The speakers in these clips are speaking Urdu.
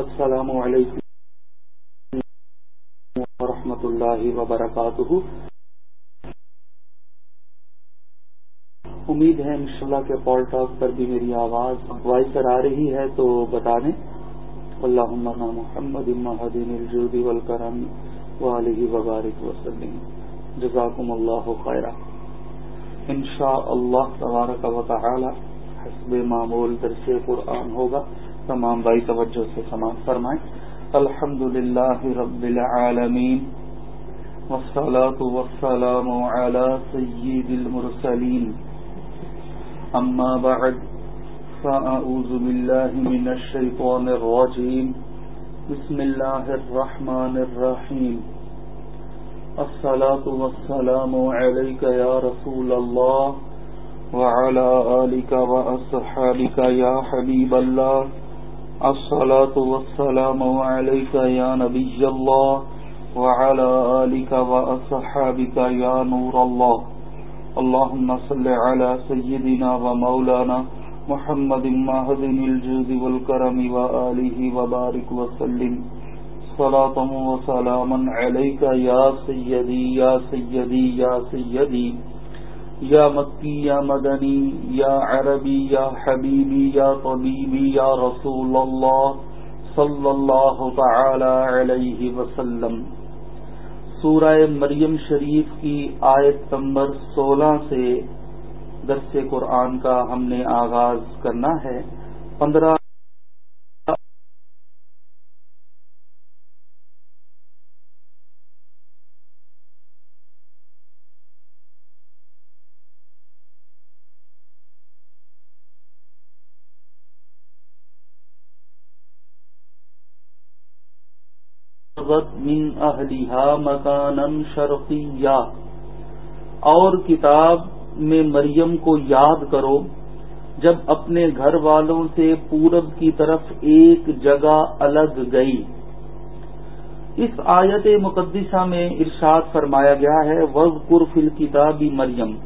السلام علیکم ورحمۃ اللہ وبرکاتہ امید ہے انشاءاللہ کے پال ٹاک پر بھی میری آواز وائس پر آ رہی ہے، تو بتا دیں۔ اللہ محمد المدین الجودی والکرم وعلیہ وبارک وسلم۔ جزاکم اللہ خیرہ۔ انشاء اللہ تبارک و تعالی حسب معمول درس قرآن ہوگا۔ تمام بھائی توجہ سے سماعت فرمائیں۔ الحمد للہ رب العالمین والصلاة والسلام على سید المرسلین۔ اما بعد فأعوذ بالله من الشيطان الرجيم بسم الله الرحمن الرحيم الصلاة والسلام عليك يا رسول الله وعلى آلك وأصحابك يا حبيب الله الصلاة والسلام عليك يا نبي الله وعلى آلك وأصحابك يا نور الله. اللهم صل على سيدنا ومولانا محمد مهدن الجود والكرم وآله وبارك وسلم. صلاة وسلاما عليك يا سيدي يا سيدي يا سيدي. یا مکی، یا مدنی، یا عربی، یا حبیبی، یا طبیبی، یا رسول اللہ صلی اللہ تعالی علیہ وسلم۔ سورہ مریم شریف کی آیت نمبر سولہ سے درس قرآن کا ہم نے آغاز کرنا ہے۔ پندرہ من اہلیہ مکانا شرقیہ۔ اور کتاب میں مریم کو یاد کرو، جب اپنے گھر والوں سے پورب کی طرف ایک جگہ الگ گئی۔ اس آیت مقدسہ میں ارشاد فرمایا گیا ہے وز فل کتابی مریم۔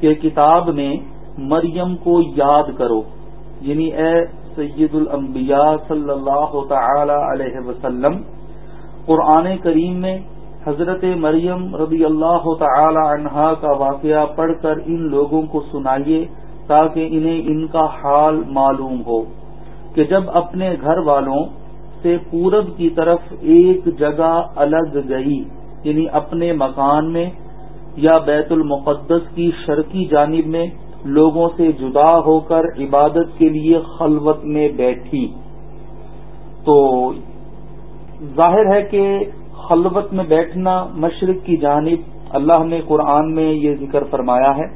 کہ کتاب میں مریم کو یاد کرو۔ یعنی اے سید الانبیاء صلی اللہ تعالی علیہ وسلم قرآن کریم میں حضرت مریم رضی اللہ تعالی عنہا کا واقعہ پڑھ کر ان لوگوں کو سنائیے تاکہ انہیں ان کا حال معلوم ہو کہ جب اپنے گھر والوں سے پورب کی طرف ایک جگہ الگ گئی یعنی اپنے مکان میں یا بیت المقدس کی شرقی جانب میں لوگوں سے جدا ہو کر عبادت کے لیے خلوت میں بیٹھی۔ تو ظاہر ہے کہ خلوت میں بیٹھنا مشرق کی جانب اللہ نے قرآن میں یہ ذکر فرمایا ہے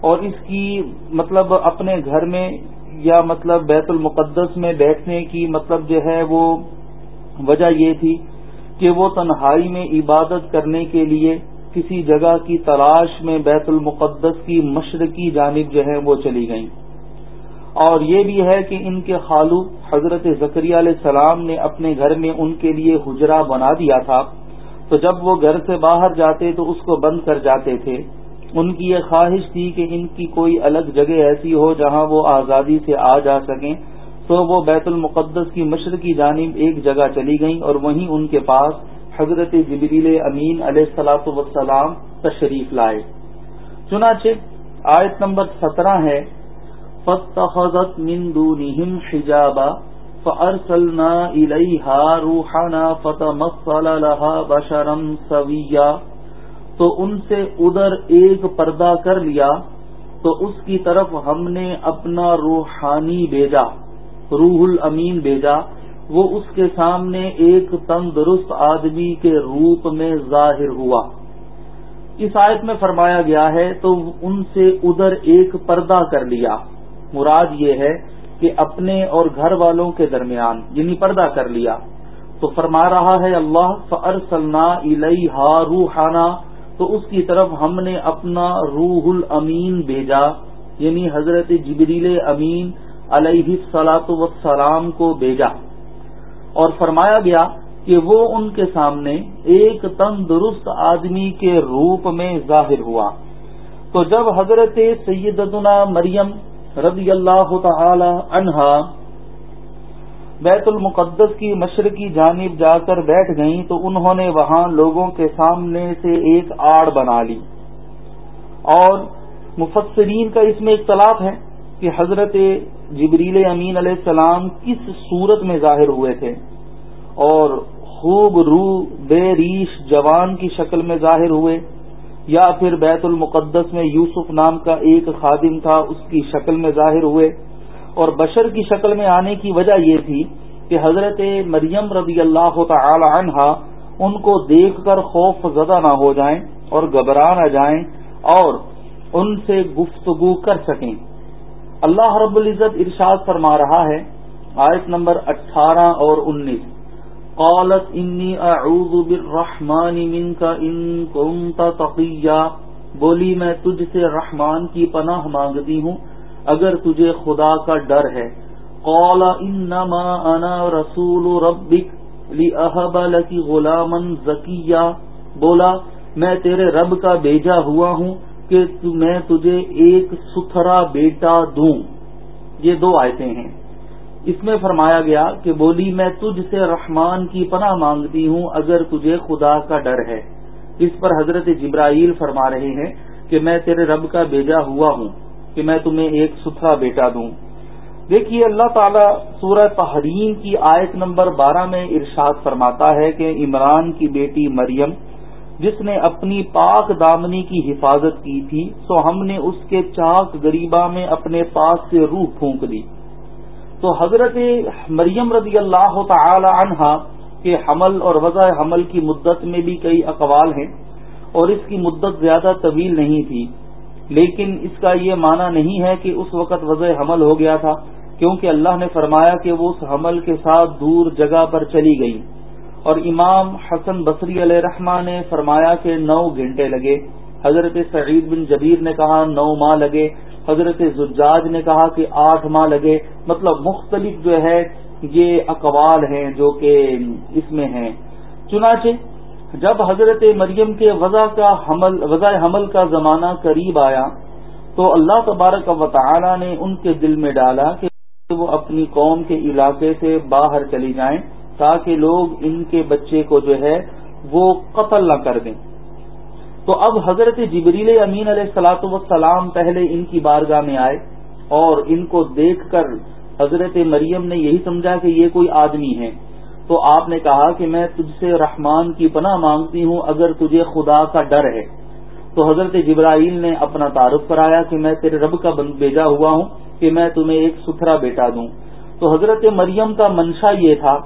اور اس کی مطلب اپنے گھر میں یا مطلب بیت المقدس میں بیٹھنے کی مطلب جو ہے وہ وجہ یہ تھی کہ وہ تنہائی میں عبادت کرنے کے لیے کسی جگہ کی تلاش میں بیت المقدس کی مشرقی جانب جو ہے وہ چلی گئیں۔ اور یہ بھی ہے کہ ان کے خالو حضرت ذکری علیہ السلام نے اپنے گھر میں ان کے لیے حجرا بنا دیا تھا۔ تو جب وہ گھر سے باہر جاتے تو اس کو بند کر جاتے تھے۔ ان کی یہ خواہش تھی کہ ان کی کوئی الگ جگہ ایسی ہو جہاں وہ آزادی سے آ جا سکیں۔ تو وہ بیت المقدس کی مشرقی جانب ایک جگہ چلی گئیں اور وہیں ان کے پاس حضرت جبریل امین علیہ السلاۃ وسلام تشریف لائے۔ چنانچہ آیت نمبر سترہ ہے۔ فاتخذت من دونهم حجابا فارسلنا الیہا روحنا فتمثل لها بشرا سویا تو ان سے ادھر ایک پردہ کر لیا تو اس کی طرف ہم نے اپنا روحانی بھیجا، روح الامین بھیجا۔ وہ اس کے سامنے ایک تندرست آدمی کے روپ میں ظاہر ہوا۔ اس آیت میں فرمایا گیا ہے تو ان سے ادھر ایک پردہ کر لیا۔ مراد یہ ہے کہ اپنے اور گھر والوں کے درمیان یعنی پردہ کر لیا۔ تو فرما رہا ہے اللہ فر سلنا روحانہ تو اس کی طرف ہم نے اپنا روح الامین بھیجا۔ یعنی حضرت جبریل امین علیہ سلاۃ وسلام کو بھیجا۔ اور فرمایا گیا کہ وہ ان کے سامنے ایک تندرست آدمی کے روپ میں ظاہر ہوا۔ تو جب حضرت سیدنا مریم رضی اللہ تعالی عنہا بیت المقدس کی مشرقی جانب جا کر بیٹھ گئیں تو انہوں نے وہاں لوگوں کے سامنے سے ایک آڑ بنا لی۔ اور مفسرین کا اس میں اختلاف ہے کہ حضرت جبریل امین علیہ السلام کس صورت میں ظاہر ہوئے تھے اور خوب رو بے ریش جوان کی شکل میں ظاہر ہوئے۔ یا پھر بیت المقدس میں یوسف نام کا ایک خادم تھا، اس کی شکل میں ظاہر ہوئے۔ اور بشر کی شکل میں آنے کی وجہ یہ تھی کہ حضرت مریم رضی اللہ تعالی عنہا ان کو دیکھ کر خوف زدہ نہ ہو جائیں اور گھبرا نہ جائیں اور ان سے گفتگو کر سکیں۔ اللہ رب العزت ارشاد فرما رہا ہے، آیت نمبر اٹھارہ اور انیس۔ قالت انی اعوذ بالرحمن منک ان کنت تقیا بولی، میں تجھ سے رحمان کی پناہ مانگتی ہوں، اگر تجھے خدا کا ڈر ہے۔ قال انما انا رسول ربک لاحب لك غلاما زکیا بولا، میں تیرے رب کا بیجا ہوا ہوں کہ میں تجھے ایک ستھرا بیٹا دوں۔ یہ دو آیتیں ہیں۔ اس میں فرمایا گیا کہ بولی میں تجھ سے رحمان کی پناہ مانگتی ہوں اگر تجھے خدا کا ڈر ہے۔ اس پر حضرت جبرائیل فرما رہے ہیں کہ میں تیرے رب کا بیجا ہوا ہوں، کہ میں تمہیں ایک ستھرا بیٹا دوں۔ دیکھیے اللہ تعالیٰ سورہ تحریم کی آیت نمبر بارہ میں ارشاد فرماتا ہے کہ عمران کی بیٹی مریم، جس نے اپنی پاک دامنی کی حفاظت کی تھی، سو ہم نے اس کے چاک غریبا میں اپنے پاس سے روح پھونک دی۔ تو حضرت مریم رضی اللہ تعالی عنہا کے حمل اور وضع حمل کی مدت میں بھی کئی اقوال ہیں اور اس کی مدت زیادہ طویل نہیں تھی۔ لیکن اس کا یہ معنی نہیں ہے کہ اس وقت وضع حمل ہو گیا تھا، کیونکہ اللہ نے فرمایا کہ وہ اس حمل کے ساتھ دور جگہ پر چلی گئی۔ اور امام حسن بصری علیہ رحمٰ نے فرمایا کہ نو گھنٹے لگے۔ حضرت سعید بن جبیر نے کہا نو ماہ لگے۔ حضرت زجاج نے کہا کہ آٹھ ماہ لگے مطلب مختلف جو ہے، یہ اقوال ہیں جو کہ اس میں ہیں۔ چنانچہ، جب حضرت مریم کے وضع کا حمل، وضع حمل کا زمانہ قریب آیا، تو اللہ تبارک و تعالی نے ان کے دل میں ڈالا کہ وہ اپنی قوم کے علاقے سے باہر چلی جائیں تاکہ لوگ ان کے بچے کو جو ہے، وہ قتل نہ کر دیں۔ تو اب حضرت جبریل امین علیہ السلاۃ وسلام پہلے ان کی بارگاہ میں آئے اور ان کو دیکھ کر حضرت مریم نے یہی سمجھا کہ یہ کوئی آدمی ہے۔ تو آپ نے کہا کہ میں تجھ سے رحمان کی پناہ مانگتی ہوں اگر تجھے خدا کا ڈر ہے۔ تو حضرت جبرائیل نے اپنا تعارف کرایا کہ میں تیرے رب کا بھیجا ہوا ہوں کہ میں تمہیں ایک ستھرا بیٹا دوں۔ تو حضرت مریم کا منشا یہ تھا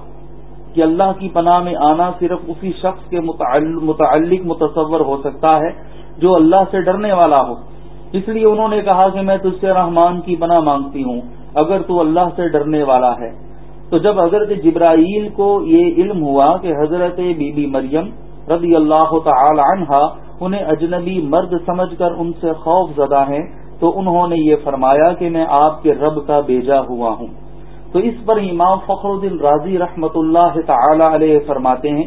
کہ اللہ کی پناہ میں آنا صرف اسی شخص کے متعلق متصور ہو سکتا ہے جو اللہ سے ڈرنے والا ہو۔ اس لیے انہوں نے کہا کہ میں تجھ سے رحمان کی پناہ مانگتی ہوں، اگر تو اللہ سے ڈرنے والا ہے۔ تو جب حضرت جبرائیل کو یہ علم ہوا کہ حضرت بی بی مریم رضی اللہ تعالی عنہا انہیں اجنبی مرد سمجھ کر ان سے خوف زدہ ہیں، تو انہوں نے یہ فرمایا کہ میں آپ کے رب کا بیجا ہوا ہوں۔ تو اس پر امام فخر الدین راضی رحمت اللہ تعالی علیہ فرماتے ہیں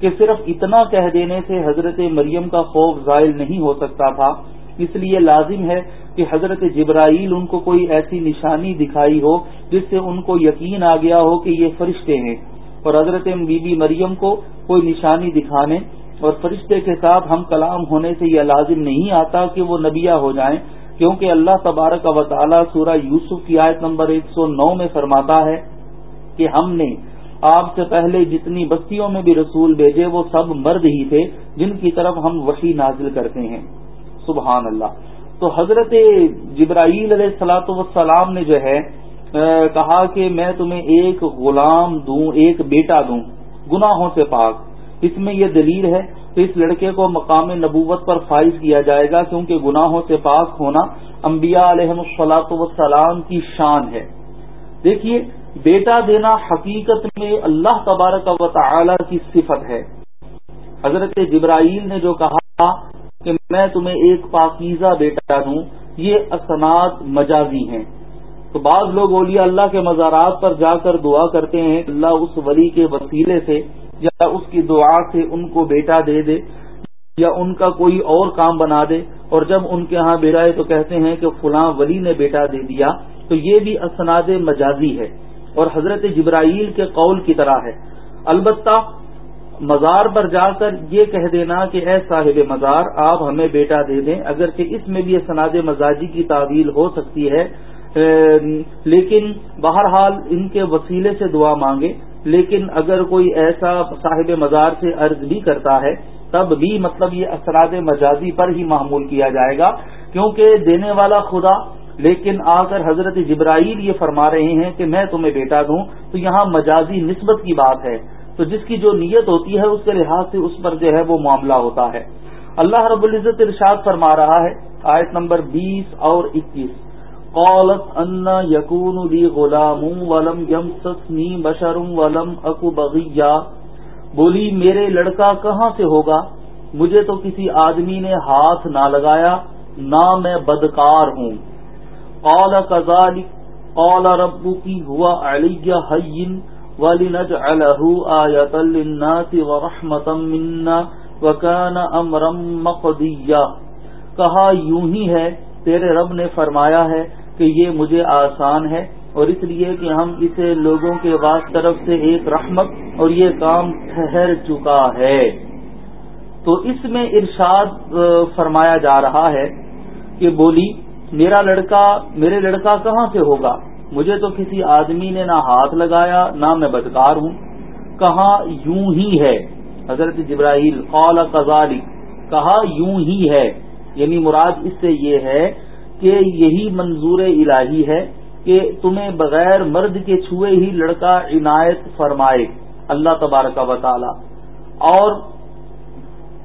کہ صرف اتنا کہہ دینے سے حضرت مریم کا خوف زائل نہیں ہو سکتا تھا۔ اس لیے لازم ہے کہ حضرت جبرائیل ان کو کوئی ایسی نشانی دکھائی ہو جس سے ان کو یقین آ گیا ہو کہ یہ فرشتے ہیں۔ اور حضرت بی بی مریم کو کوئی نشانی دکھانے اور فرشتے کے ساتھ ہم کلام ہونے سے یہ لازم نہیں آتا کہ وہ نبیہ ہو جائیں۔ کیونکہ اللہ تبارک و تعالی سورہ یوسف کی آیت نمبر ایک سو نو میں فرماتا ہے کہ ہم نے آپ سے پہلے جتنی بستیوں میں بھی رسول بھیجے وہ سب مرد ہی تھے جن کی طرف ہم وحی نازل کرتے ہیں۔ سبحان اللہ۔ تو حضرت جبرائیل علیہ السلاۃ وسلام نے جو ہے کہا کہ میں تمہیں ایک غلام دوں، ایک بیٹا دوں، گناہوں سے پاک۔ اس میں یہ دلیل ہے اس لڑکے کو مقام نبوت پر فائز کیا جائے گا کیونکہ گناہوں سے پاک ہونا انبیاء علیہ السلاط وسلام کی شان ہے۔ دیکھیے، بیٹا دینا حقیقت میں اللہ تبارک و تعالی کی صفت ہے۔ حضرت جبرائیل نے جو کہا کہ میں تمہیں ایک پاکیزہ بیٹا دوں، یہ اسناد مجازی ہیں۔ تو بعض لوگ اولیاء اللہ کے مزارات پر جا کر دعا کرتے ہیں اللہ اس ولی کے وسیلے سے یا اس کی دعا سے ان کو بیٹا دے دے یا ان کا کوئی اور کام بنا دے اور جب ان کے ہاں بیٹا تو کہتے ہیں کہ فلاں ولی نے بیٹا دے دیا، تو یہ بھی اسناد مجازی ہے اور حضرت جبرائیل کے قول کی طرح ہے۔ البتہ مزار پر جا کر یہ کہہ دینا کہ اے صاحب مزار، آپ ہمیں بیٹا دے دیں اگرچہ اس میں بھی یہ سناد مزاجی کی تعویل ہو سکتی ہے لیکن بہرحال ان کے وسیلے سے دعا مانگے۔ لیکن اگر کوئی ایسا صاحب مزار سے عرض بھی کرتا ہے، تب بھی مطلب یہ اثرات مجازی پر ہی معمول کیا جائے گا، کیونکہ دینے والا خدا، لیکن آ کر حضرت جبرائیل یہ فرما رہے ہیں کہ میں تمہیں بیٹا دوں، تو یہاں مجازی نسبت کی بات ہے۔ تو جس کی جو نیت ہوتی ہے، اس کے لحاظ سے اس پر جو ہے وہ معاملہ ہوتا ہے۔ اللہ رب العزت ارشاد فرما رہا ہے، آیت نمبر بیس اور اکیس۔ قولت ان یقون لی غلام ولم یم سسنی بشرم ولم اکو بغیا بولی، میرے لڑکا کہاں سے ہوگا؟ مجھے تو کسی آدمی نے ہاتھ نہ لگایا، نہ میں بدکار ہوں۔ قال کزال قال ربو کی ہوا علیہ حین وَلِنَجْعَلَهُ آيَةً لِلنَّاسِ وَرَحْمَةً مِنَّا وَكَانَ أَمْرًا مَقْضِيًّا کہا، یوں ہی ہے، تیرے رب نے فرمایا ہے کہ یہ مجھے آسان ہے اور اس لیے کہ ہم اسے لوگوں کے واس طرف سے ایک رحمت اور یہ کام ٹھہر چکا ہے۔ تو اس میں ارشاد فرمایا جا رہا ہے کہ بولی، میرا لڑکا، میرے لڑکا کہاں سے ہوگا؟ مجھے تو کسی آدمی نے نہ ہاتھ لگایا، نہ میں بدکار ہوں۔ کہا یوں ہی ہے؟ حضرت جبراہیل قال کزالی کہا یوں ہی ہے۔ یعنی مراد اس سے یہ ہے کہ یہی منظور الہی ہے کہ تمہیں بغیر مرد کے چھوئے ہی لڑکا عنایت فرمائے اللہ تبارک و تعالی۔ اور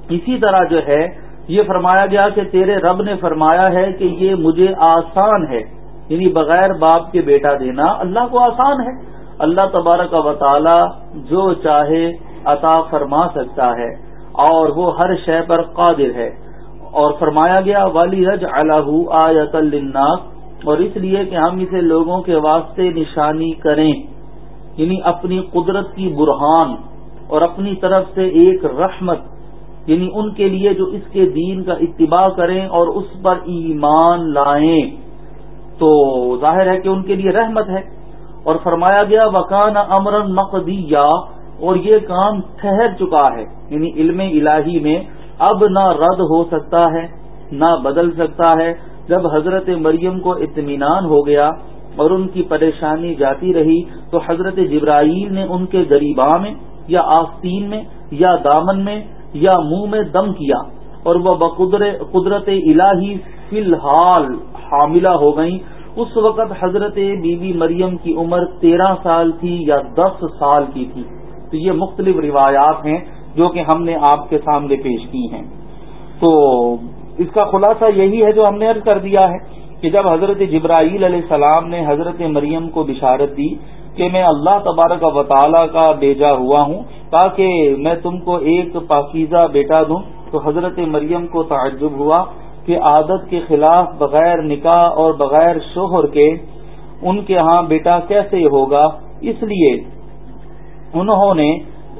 اسی طرح جو ہے، یہ فرمایا گیا کہ تیرے رب نے فرمایا ہے کہ یہ مجھے آسان ہے یعنی بغیر باپ کے بیٹا دینا اللہ کو آسان ہے۔ اللہ تبارک و تعالی جو چاہے عطا فرما سکتا ہے اور وہ ہر شے پر قادر ہے۔ اور فرمایا گیا والی رج اللہ آیت الناس اور اس لیے کہ ہم اسے لوگوں کے واسطے نشانی کریں یعنی اپنی قدرت کی برہان اور اپنی طرف سے ایک رحمت یعنی ان کے لیے جو اس کے دین کا اتباع کریں اور اس پر ایمان لائیں۔ تو ظاہر ہے کہ ان کے لیے رحمت ہے۔ اور فرمایا گیا وکان امرن مقدیا اور یہ کام ٹھہر چکا ہے یعنی علم الہی میں اب نہ رد ہو سکتا ہے، نہ بدل سکتا ہے۔ جب حضرت مریم کو اطمینان ہو گیا اور ان کی پریشانی جاتی رہی، تو حضرت جبرائیل نے ان کے غریباں میں یا آستین میں یا دامن میں یا منہ میں دم کیا اور وہ قدرت الہی فی الحال حاملہ ہو گئیں۔ اس وقت حضرت بی بی مریم کی عمر تیرہ سال تھی یا دس سال کی تھی۔ تو یہ مختلف روایات ہیں۔ جو کہ ہم نے آپ کے سامنے پیش کی ہیں۔ تو اس کا خلاصہ یہی ہے جو ہم نے عرض کر دیا ہے کہ جب حضرت جبرائیل علیہ السلام نے حضرت مریم کو بشارت دی کہ میں اللہ تبارک و تعالی کا بیجا ہوا ہوں، تاکہ میں تم کو ایک پاکیزہ بیٹا دوں، تو حضرت مریم کو تعجب ہوا کہ عادت کے خلاف بغیر نکاح اور بغیر شوہر کے ان کے ہاں بیٹا کیسے ہوگا۔ اس لیے انہوں نے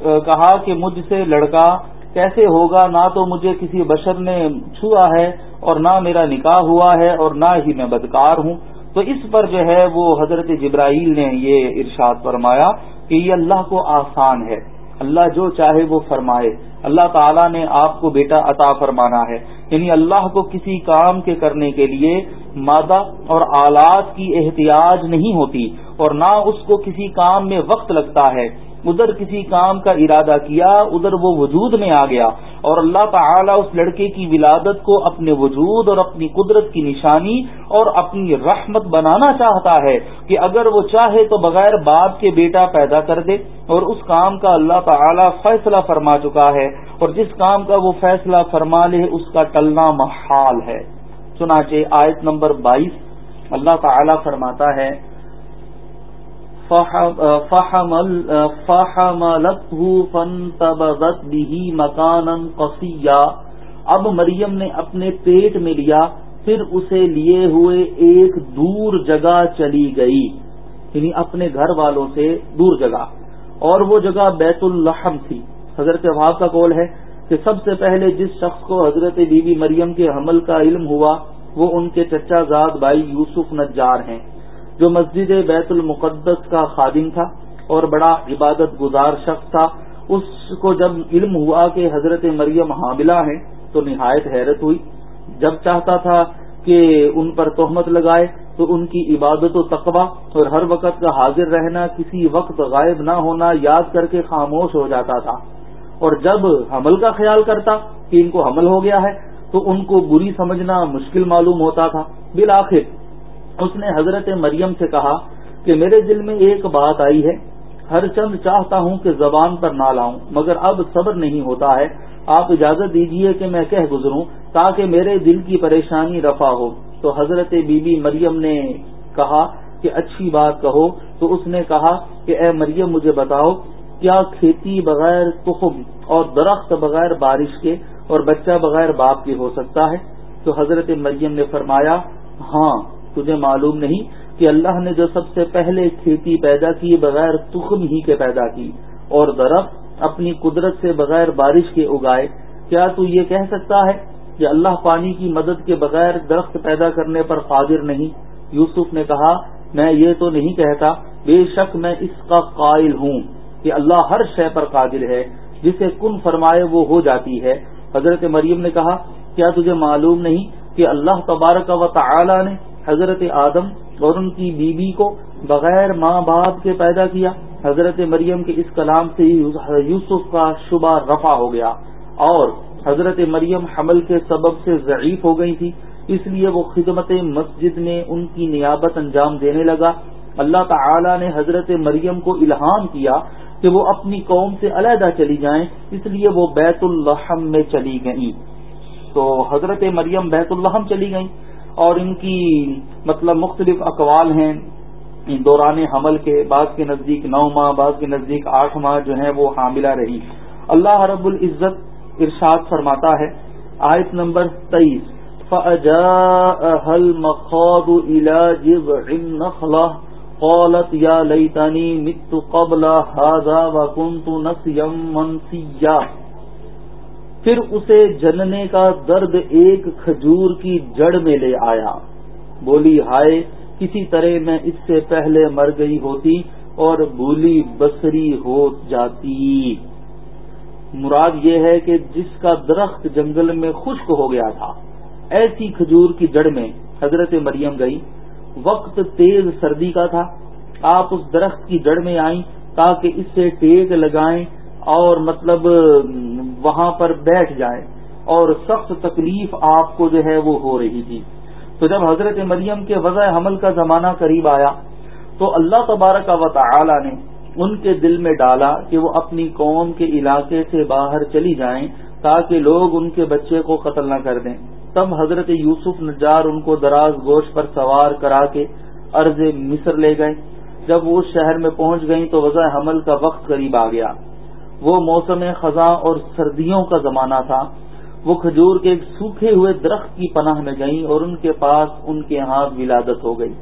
کہا کہ مجھ سے لڑکا کیسے ہوگا؟ نہ تو مجھے کسی بشر نے چھوا ہے اور نہ میرا نکاح ہوا ہے اور نہ ہی میں بدکار ہوں۔ تو اس پر جو ہے وہ حضرت جبرائیل نے یہ ارشاد فرمایا کہ یہ اللہ کو آسان ہے۔ اللہ جو چاہے وہ فرمائے۔ اللہ تعالیٰ نے آپ کو بیٹا عطا فرمانا ہے۔ یعنی اللہ کو کسی کام کے کرنے کے لیے مادہ اور آلات کی احتیاج نہیں ہوتی اور نہ اس کو کسی کام میں وقت لگتا ہے۔ ادھر کسی کام کا ارادہ کیا، ادھر وہ وجود میں آ گیا۔ اور اللہ تعالی اس لڑکے کی ولادت کو اپنے وجود اور اپنی قدرت کی نشانی اور اپنی رحمت بنانا چاہتا ہے کہ اگر وہ چاہے تو بغیر باپ کے بیٹا پیدا کر دے۔ اور اس کام کا اللہ تعالی فیصلہ فرما چکا ہے۔ اور جس کام کا وہ فیصلہ فرما لے، اس کا ٹلنا محال ہے۔ چنانچہ آیت نمبر بائیس، اللہ تعالی فرماتا ہے فانتبذت به مکانا قصیا۔ اب مریم نے اپنے پیٹ میں لیا، پھر اسے لیے ہوئے ایک دور جگہ چلی گئی یعنی اپنے گھر والوں سے دور جگہ۔ اور وہ جگہ بیت الحم تھی۔ حضرت وہاب کا قول ہے کہ سب سے پہلے جس شخص کو حضرت بی بی مریم کے حمل کا علم ہوا، وہ ان کے چچا زاد بھائی یوسف نجار ہیں۔ جو مسجد بیت المقدس کا خادم تھا اور بڑا عبادت گزار شخص تھا، اس کو جب علم ہوا کہ حضرت مریم حاملہ ہیں، تو نہایت حیرت ہوئی۔ جب چاہتا تھا کہ ان پر تہمت لگائے، تو ان کی عبادت و تقبہ اور ہر وقت کا حاضر رہنا، کسی وقت غائب نہ ہونا، یاد کر کے خاموش ہو جاتا تھا۔ اور جب حمل کا خیال کرتا کہ ان کو حمل ہو گیا ہے، تو ان کو بری سمجھنا مشکل معلوم ہوتا تھا۔ بالآخر اس نے حضرت مریم سے کہا کہ میرے دل میں ایک بات آئی ہے، ہر چند چاہتا ہوں کہ زبان پر نہ لاؤں، مگر اب صبر نہیں ہوتا ہے۔ آپ اجازت دیجیے کہ میں کہہ گزروں، تاکہ میرے دل کی پریشانی رفع ہو۔ تو حضرت بی بی مریم نے کہا کہ اچھی بات کہو۔ تو اس نے کہا کہ اے مریم، مجھے بتاؤ، کیا کھیتی بغیر تخم اور درخت بغیر بارش کے اور بچہ بغیر باپ کے ہو سکتا ہے؟ تو حضرت مریم نے فرمایا ہاں۔ تجھے معلوم نہیں کہ اللہ نے جو سب سے پہلے کھیتی پیدا کی بغیر تخم ہی کے پیدا کی اور درخت اپنی قدرت سے بغیر بارش کے اگائے، کیا تو یہ کہہ سکتا ہے کہ اللہ پانی کی مدد کے بغیر درخت پیدا کرنے پر قادر نہیں؟ یوسف نے کہا، میں یہ تو نہیں کہتا، بے شک میں اس کا قائل ہوں کہ اللہ ہر شے پر قادر ہے، جسے کن فرمائے وہ ہو جاتی ہے۔ حضرت مریم نے کہا، کیا تجھے معلوم نہیں کہ اللہ تبارک و تعالی نے حضرت آدم اور ان کی بیوی بی کو بغیر ماں باپ کے پیدا کیا۔ حضرت مریم کے اس کلام سے یوسف کا شبہ رفع ہو گیا اور حضرت مریم حمل کے سبب سے ضعیف ہو گئی تھی۔ اس لیے وہ خدمت مسجد میں ان کی نیابت انجام دینے لگا۔ اللہ تعالی نے حضرت مریم کو الہام کیا کہ وہ اپنی قوم سے علیحدہ چلی جائیں۔ اس لیے وہ بیت الحم میں چلی گئیں۔ تو حضرت مریم بیت الحم چلی گئیں۔ اور ان کی مطلب مختلف اقوال ہیں۔ دوران حمل کے بعض کے نزدیک نو ماہ بعض کے نزدیک آٹھ ماہ جو ہیں وہ حاملہ رہی۔ اللہ رب العزت ارشاد فرماتا ہے، آیت نمبر تیئیس۔ قالت یا لیتانی مت قبل هذا وكنت نسيا منسيا۔ پھر اسے جننے کا درد ایک کھجور کی جڑ میں لے آیا۔ بولی، ہائے، کسی طرح میں اس سے پہلے مر گئی ہوتی اور بولی بسری ہو جاتی۔ مراد یہ ہے کہ جس کا درخت جنگل میں خشک ہو گیا تھا، ایسی کھجور کی جڑ میں حضرت مریم گئی۔ وقت تیز سردی کا تھا، آپ اس درخت کی جڑ میں آئیں تاکہ اس سے ٹیک لگائیں اور مطلب وہاں پر بیٹھ جائیں اور سخت تکلیف آپ کو جو ہے وہ ہو رہی تھی۔ تو جب حضرت مریم کے وضع حمل کا زمانہ قریب آیا، تو اللہ تبارک و تعالی نے ان کے دل میں ڈالا کہ وہ اپنی قوم کے علاقے سے باہر چلی جائیں تاکہ لوگ ان کے بچے کو قتل نہ کر دیں۔ تب حضرت یوسف نجار ان کو دراز گوشت پر سوار کرا کے عرض مصر لے گئے۔ جب وہ اس شہر میں پہنچ گئیں تو وضع حمل کا وقت قریب آ گیا۔ وہ موسم خزاں اور سردیوں کا زمانہ تھا۔ وہ کھجور کے ایک سوکھے ہوئے درخت کی پناہ میں گئیں اور ان کے پاس ان کے ہاں ولادت ہو گئی۔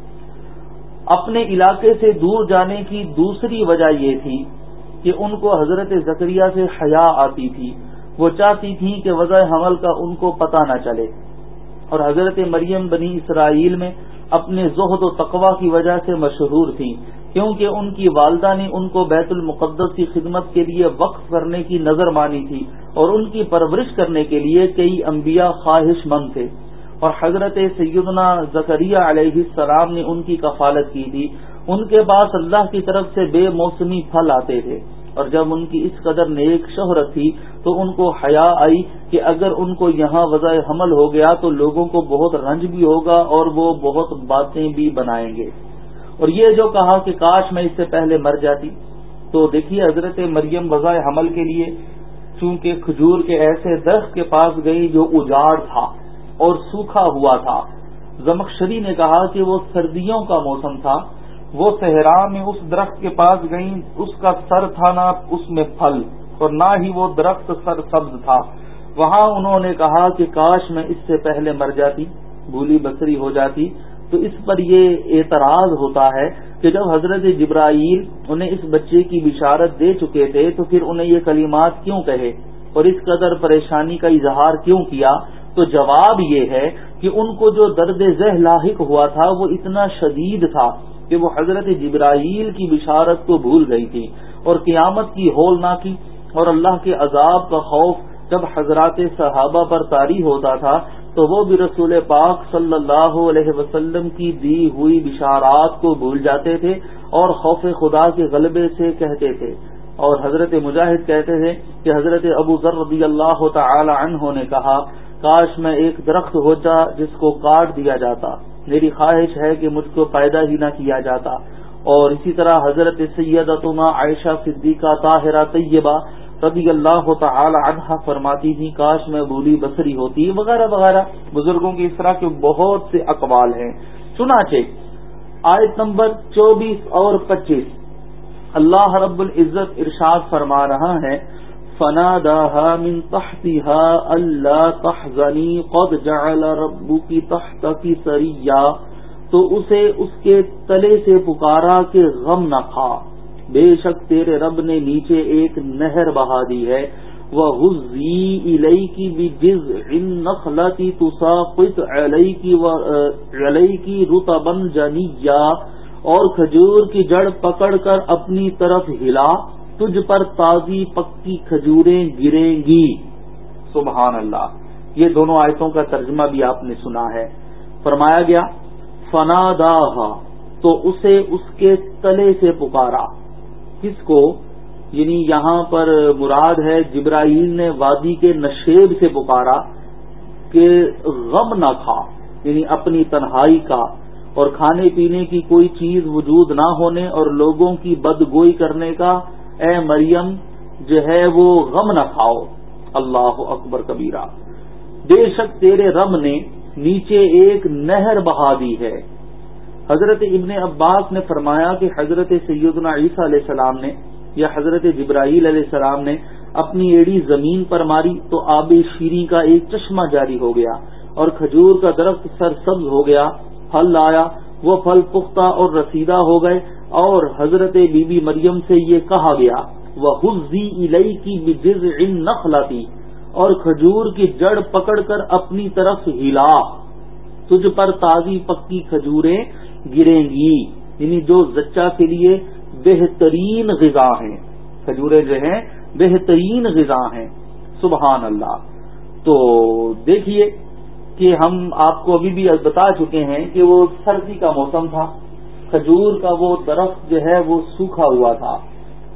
اپنے علاقے سے دور جانے کی دوسری وجہ یہ تھی کہ ان کو حضرت زکریہ سے حیا آتی تھی۔ وہ چاہتی تھی کہ وضع حمل کا ان کو پتہ نہ چلے۔ اور حضرت مریم بنی اسرائیل میں اپنے زہد و تقوا کی وجہ سے مشہور تھیں۔ کیونکہ ان کی والدہ نے ان کو بیت المقدس کی خدمت کے لیے وقف کرنے کی نظر مانی تھی اور ان کی پرورش کرنے کے لیے کئی انبیاء خواہش مند تھے۔ اور حضرت سیدنا زکریہ علیہ السلام نے ان کی کفالت کی تھی۔ ان کے پاس اللہ کی طرف سے بے موسمی پھل آتے تھے۔ اور جب ان کی اس قدر نیک شہرت تھی تو ان کو حیا آئی کہ اگر ان کو یہاں وضع حمل ہو گیا تو لوگوں کو بہت رنج بھی ہوگا اور وہ بہت باتیں بھی بنائیں گے۔ اور یہ جو کہا کہ کاش میں اس سے پہلے مر جاتی، تو دیکھیے حضرت مریم وضع حمل کے لیے چونکہ کھجور کے ایسے درخت کے پاس گئی جو اجاڑ تھا اور سوکھا ہوا تھا۔ زمکشری نے کہا کہ وہ سردیوں کا موسم تھا، وہ صحرا میں اس درخت کے پاس گئیں، اس کا سر تھا نہ اس میں پھل اور نہ ہی وہ درخت سر سبز تھا۔ وہاں انہوں نے کہا کہ کاش میں اس سے پہلے مر جاتی، بھولی بسری ہو جاتی تو اس پر یہ اعتراض ہوتا ہے کہ جب حضرت جبرائیل انہیں اس بچے کی بشارت دے چکے تھے تو پھر انہیں یہ کلمات کیوں کہے؟ اور اس قدر پریشانی کا اظہار کیوں کیا؟ تو جواب یہ ہے کہ ان کو جو درد ذہ لاحق ہوا تھا وہ اتنا شدید تھا کہ وہ حضرت جبرائیل کی بشارت کو بھول گئی تھی اور قیامت کی ہول نہ کی اور اللہ کے عذاب کا خوف جب حضرات صحابہ پر طاری ہوتا تھا تو وہ بھی رسول پاک صلی اللہ علیہ وسلم کی دی ہوئی بشارات کو بھول جاتے تھے اور خوف خدا کے غلبے سے کہتے تھے۔ اور حضرت مجاہد کہتے تھے کہ حضرت ابو ذر رضی اللہ تعالی عنہ نے کہا، کاش میں ایک درخت ہوتا جس کو کاٹ دیا جاتا۔ میری خواہش ہے کہ مجھ کو پیدا ہی نہ کیا جاتا۔ اور اسی طرح حضرت سیدتنا عائشہ صدیقہ طاہرہ طیبہ رضی اللہ تعالی عنہ فرماتی تھی، کاش میں بولی بسری ہوتی، وغیرہ وغیرہ۔ بزرگوں کی اس طرح کے بہت سے اقوال ہیں۔ چنانچہ، آیت نمبر چوبیس اور پچیس۔ اللہ رب العزت ارشاد فرما رہا ہے فنا من تحتها اللہ تحزنی قد جعل ربك تحتك سریا تو اسے اس کے تلے سے پکارا کہ غم نہ کھا۔ بے شک تیرے رب نے نیچے ایک نہر بہا دی ہے۔ وہ حزی الئی کی بھی جز ان نخلتی تصا قط علئی کی علئی کی رتا بن جنیا اور کھجور کی جڑ پکڑ کر اپنی طرف ہلا، تجھ پر تازی پکی کھجوریں گریں گی۔ سبحان اللہ۔ یہ دونوں آیتوں کا ترجمہ بھی آپ نے سنا ہے۔ فرمایا گیا فنا تو اسے اس کے تلے سے پکارا۔ کس کو؟ یعنی یہاں پر مراد ہے جبرائیل نے وادی کے نشیب سے پکارا کہ غم نہ کھا یعنی اپنی تنہائی کا، اور کھانے پینے کی کوئی چیز وجود نہ ہونے اور لوگوں کی بدگوئی کرنے کا، اے مریم، جو ہے وہ غم نہ کھاؤ۔ اللہ اکبر کبیرہ۔ بے شک تیرے رب نے نیچے ایک نہر بہا دی ہے۔ حضرت ابن عباس نے فرمایا کہ حضرت سیدنا عیسیٰ علیہ السلام نے یا حضرت جبرائیل علیہ السلام نے اپنی ایڑی زمین پر ماری تو آب شیریں کا ایک چشمہ جاری ہو گیا اور کھجور کا درخت سر سبز ہو گیا، پھل لایا وہ پھل پختہ اور رسیدہ ہو گئے اور حضرت بی بی مریم سے یہ کہا گیا وہ حزی الئی کی بجز ان اور کھجور کی جڑ پکڑ کر اپنی طرف ہلا۔ تجھ پر تازی پکی کھجوریں گریں گی۔ یعنی جو زچا کے لیے بہترین غذا ہیں۔ کھجوریں جو ہیں، بہترین غذا ہیں۔ سبحان اللہ۔ تو دیکھیے کہ ہم آپ کو ابھی بھی بتا چکے ہیں کہ وہ سردی کا موسم تھا۔ کھجور کا وہ درخت جو ہے، وہ سوکھا ہوا تھا۔